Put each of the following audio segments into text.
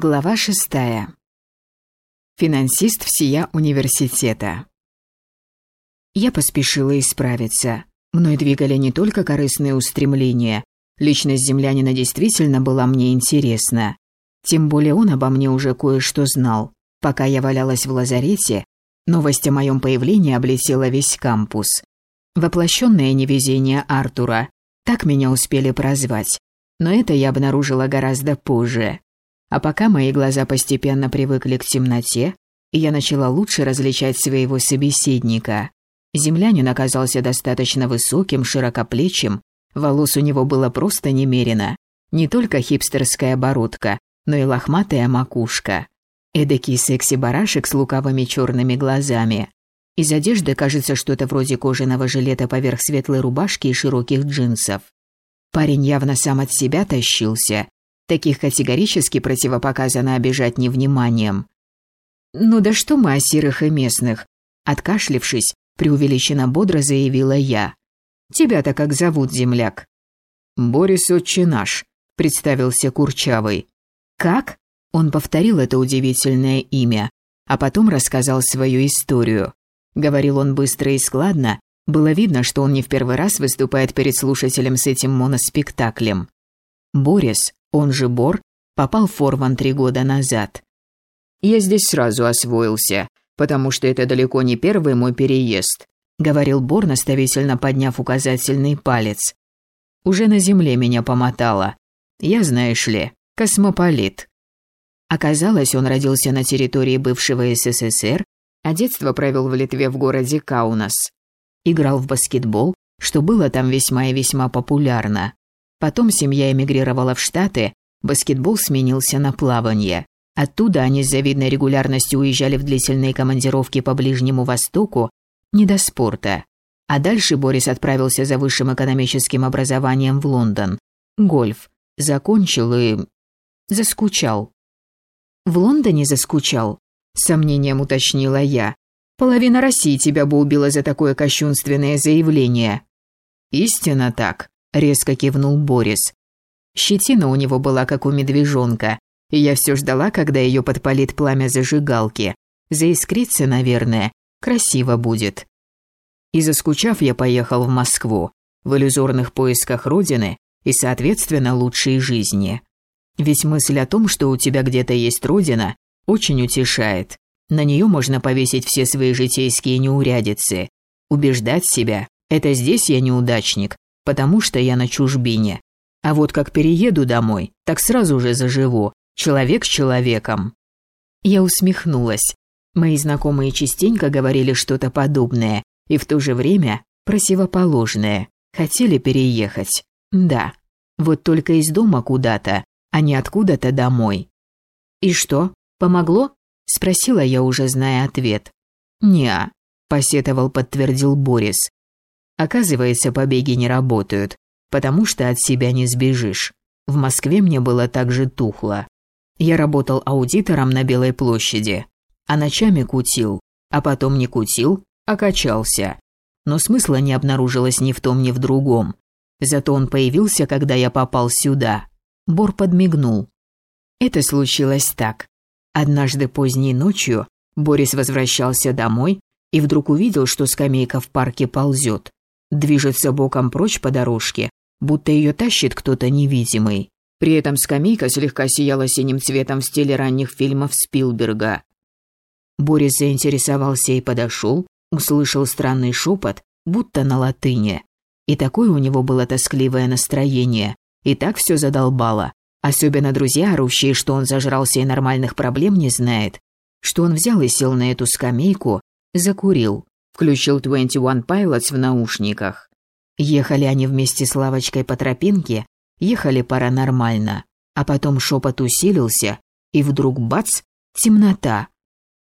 Глава шестая. Финансист всея университета. Я поспешила исправиться. Мной двигали не только корыстные устремления. Личность землянина действительно была мне интересна. Тем более он обо мне уже кое-что знал. Пока я валялась в лазарете, новость о моем появлении облетела весь кампус. Воплощенное невезение Артура. Так меня успели прозвать. Но это я обнаружила гораздо позже. А пока мои глаза постепенно привыкли к темноте, я начала лучше различать своего собеседника. Землянин оказался достаточно высоким, широкоплечим, волос у него было просто немерено. Не только хипстерская бородка, но и лохматая макушка. Эдакий секси-барашек с лукавыми черными глазами. Из одежды кажется что-то вроде кожаного жилета поверх светлой рубашки и широких джинсов. Парень явно сам от себя тащился, Таких категорически противопоказано обижать невниманием. «Ну да что мы о серых и местных?» Откашлившись, преувеличенно бодро заявила я. «Тебя-то как зовут, земляк?» «Борис отче наш», — представился Курчавый. «Как?» Он повторил это удивительное имя, а потом рассказал свою историю. Говорил он быстро и складно, было видно, что он не в первый раз выступает перед слушателем с этим моноспектаклем. Борис, он же Бор, попал в Форван три года назад. «Я здесь сразу освоился, потому что это далеко не первый мой переезд», говорил Бор, наставительно подняв указательный палец. «Уже на земле меня помотало. Я, знаешь ли, космополит». Оказалось, он родился на территории бывшего СССР, а детство провел в Литве в городе Каунас. Играл в баскетбол, что было там весьма и весьма популярно. Потом семья эмигрировала в Штаты, баскетбол сменился на плавание. Оттуда они с завидной регулярностью уезжали в длительные командировки по Ближнему Востоку, не до спорта. А дальше Борис отправился за высшим экономическим образованием в Лондон. Гольф. Закончил и... заскучал. В Лондоне заскучал? Сомнением уточнила я. Половина России тебя бы убила за такое кощунственное заявление. Истинно так, резко кивнул Борис. Щетина у него была как у медвежонка, и я все ждала, когда ее подпалит пламя зажигалки. Заискрится, наверное, красиво будет. И заскучав, я поехал в Москву, в иллюзорных поисках родины и, соответственно, лучшей жизни. Ведь мысль о том, что у тебя где-то есть родина, очень утешает. На нее можно повесить все свои житейские неурядицы. Убеждать себя – это здесь я неудачник, потому что я на чужбине. А вот как перееду домой, так сразу же заживу, человек с человеком. Я усмехнулась. Мои знакомые частенько говорили что-то подобное, и в то же время противоположное. Хотели переехать. Да. Вот только из дома куда-то, а не откуда-то домой. «И что, помогло?» – спросила я, уже зная ответ. «Не-а», посетовал, подтвердил Борис. Оказывается, побеги не работают, потому что от себя не сбежишь. В Москве мне было так же тухло. Я работал аудитором на Белой площади, а ночами кутил, а потом не кутил, а качался. Но смысла не обнаружилось ни в том, ни в другом. Зато он появился, когда я попал сюда. Бор подмигнул. Это случилось так. Однажды поздней ночью Борис возвращался домой и вдруг увидел, что скамейка в парке ползет. Движется боком прочь по дорожке, будто ее тащит кто-то невидимый. При этом скамейка слегка сияла синим цветом в стиле ранних фильмов Спилберга. Борис заинтересовался и подошел, услышал странный шепот, будто на латыни. И такое у него было тоскливое настроение. И так все задолбало. Особенно друзья, орущие, что он зажрался и нормальных проблем не знает. Что он взял и сел на эту скамейку, закурил. Включил Twenty One Pilots в наушниках. Ехали они вместе с лавочкой по тропинке, ехали паранормально. А потом шепот усилился, и вдруг бац, темнота.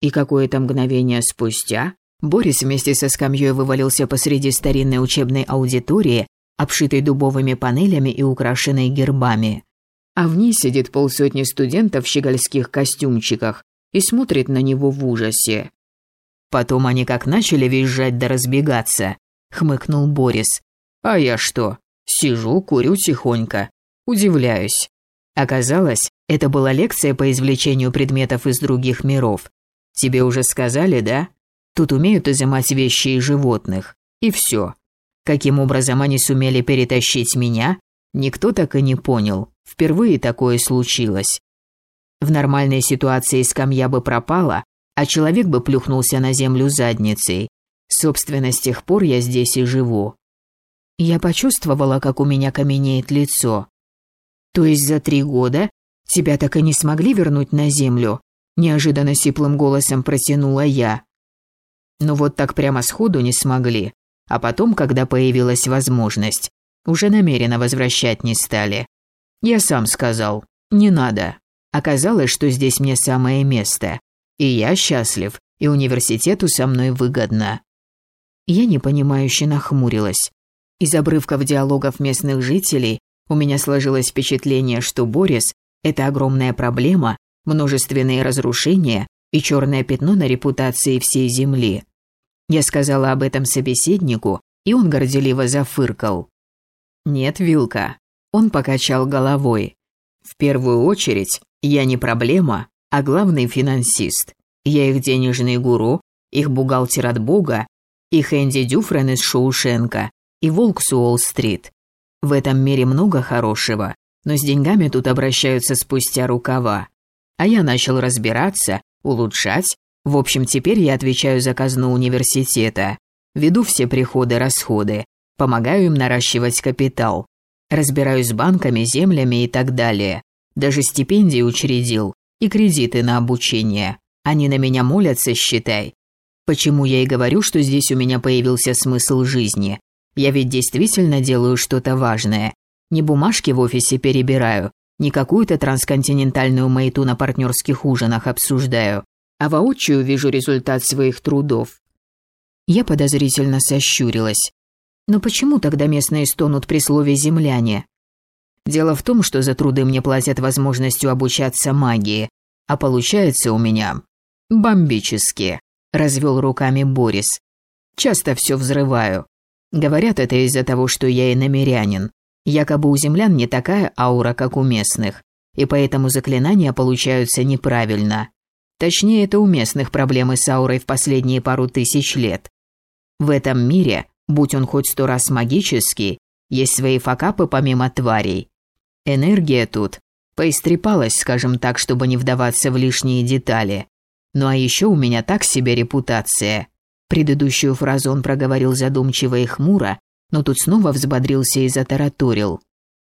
И какое-то мгновение спустя Борис вместе со скамьей вывалился посреди старинной учебной аудитории, обшитой дубовыми панелями и украшенной гербами. А в ней сидит полсотни студентов в щегольских костюмчиках и смотрит на него в ужасе. Потом они как начали визжать да разбегаться, хмыкнул Борис. А я что? Сижу, курю тихонько. Удивляюсь. Оказалось, это была лекция по извлечению предметов из других миров. Тебе уже сказали, да? Тут умеют изымать вещи и животных. И все. Каким образом они сумели перетащить меня, никто так и не понял. Впервые такое случилось. В нормальной ситуации скамья бы пропала, а человек бы плюхнулся на землю задницей. Собственно, с тех пор я здесь и живу. Я почувствовала, как у меня каменеет лицо. То есть за три года тебя так и не смогли вернуть на землю? Неожиданно сиплым голосом протянула я. Ну вот так прямо сходу не смогли. А потом, когда появилась возможность, уже намеренно возвращать не стали. Я сам сказал, не надо. Оказалось, что здесь мне самое место. И я счастлив, и университету со мной выгодно. Я непонимающе нахмурилась. Из обрывков диалогов местных жителей у меня сложилось впечатление, что Борис – это огромная проблема, множественные разрушения и черное пятно на репутации всей Земли. Я сказала об этом собеседнику, и он горделиво зафыркал. «Нет, Вилка». Он покачал головой. «В первую очередь, я не проблема, а главный финансист. Я их денежный гуру, их бухгалтер от Бога, их Энди Дюфрен из Шоушенка, и волк с Уолл-стрит. В этом мире много хорошего, но с деньгами тут обращаются спустя рукава. А я начал разбираться, улучшать. В общем, теперь я отвечаю за казну университета. Веду все приходы-расходы, помогаю им наращивать капитал. Разбираюсь с банками, землями и так далее. Даже стипендии учредил и кредиты на обучение. Они на меня молятся, считай. Почему я и говорю, что здесь у меня появился смысл жизни. Я ведь действительно делаю что-то важное. Не бумажки в офисе перебираю, не какую-то трансконтинентальную маяту на партнерских ужинах обсуждаю, а воочию вижу результат своих трудов. Я подозрительно сощурилась. Но почему тогда местные стонут при слове «земляне»? Дело в том, что за труды мне платят возможностью обучаться магии, а получается у меня бомбически, развел руками Борис. Часто все взрываю, Говорят, это из-за того, что я и намерянин. Якобы у землян не такая аура, как у местных, и поэтому заклинания получаются неправильно. Точнее, это у местных проблемы с аурой в последние пару тысяч лет. В этом мире, будь он хоть сто раз магический, есть свои факапы помимо тварей. Энергия тут поистрепалась, скажем так, чтобы не вдаваться в лишние детали. Ну а еще у меня так себе репутация. Предыдущую фразу он проговорил задумчиво и хмуро, но тут снова взбодрился и затараторил.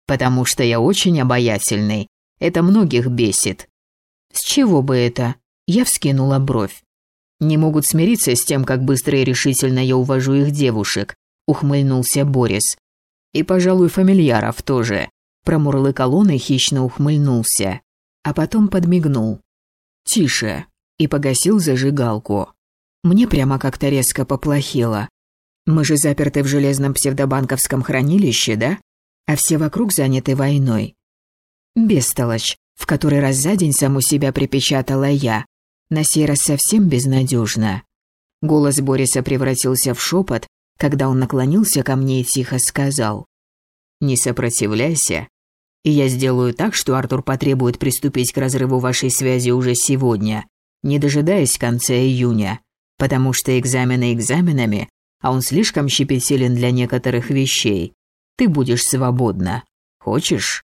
«Потому что я очень обаятельный. Это многих бесит». «С чего бы это?» Я вскинула бровь. «Не могут смириться с тем, как быстро и решительно я увожу их девушек», ухмыльнулся Борис. «И, пожалуй, фамильяров тоже», промурлыкал он и хищно ухмыльнулся. А потом подмигнул. «Тише», и погасил зажигалку. Мне прямо как-то резко поплохело. Мы же заперты в железном псевдобанковском хранилище, да? А все вокруг заняты войной. Бестолочь, в который раз за день саму себя припечатала я. На сей раз совсем безнадежно. Голос Бориса превратился в шепот, когда он наклонился ко мне и тихо сказал. «Не сопротивляйся, и я сделаю так, что Артур потребует приступить к разрыву вашей связи уже сегодня, не дожидаясь конца июня потому что экзамены экзаменами, а он слишком щепетилен для некоторых вещей. Ты будешь свободна. Хочешь?»